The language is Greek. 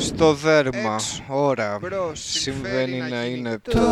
Στο δέρμα, Έξω. ώρα, συμβαίνει να να είναι τώρα.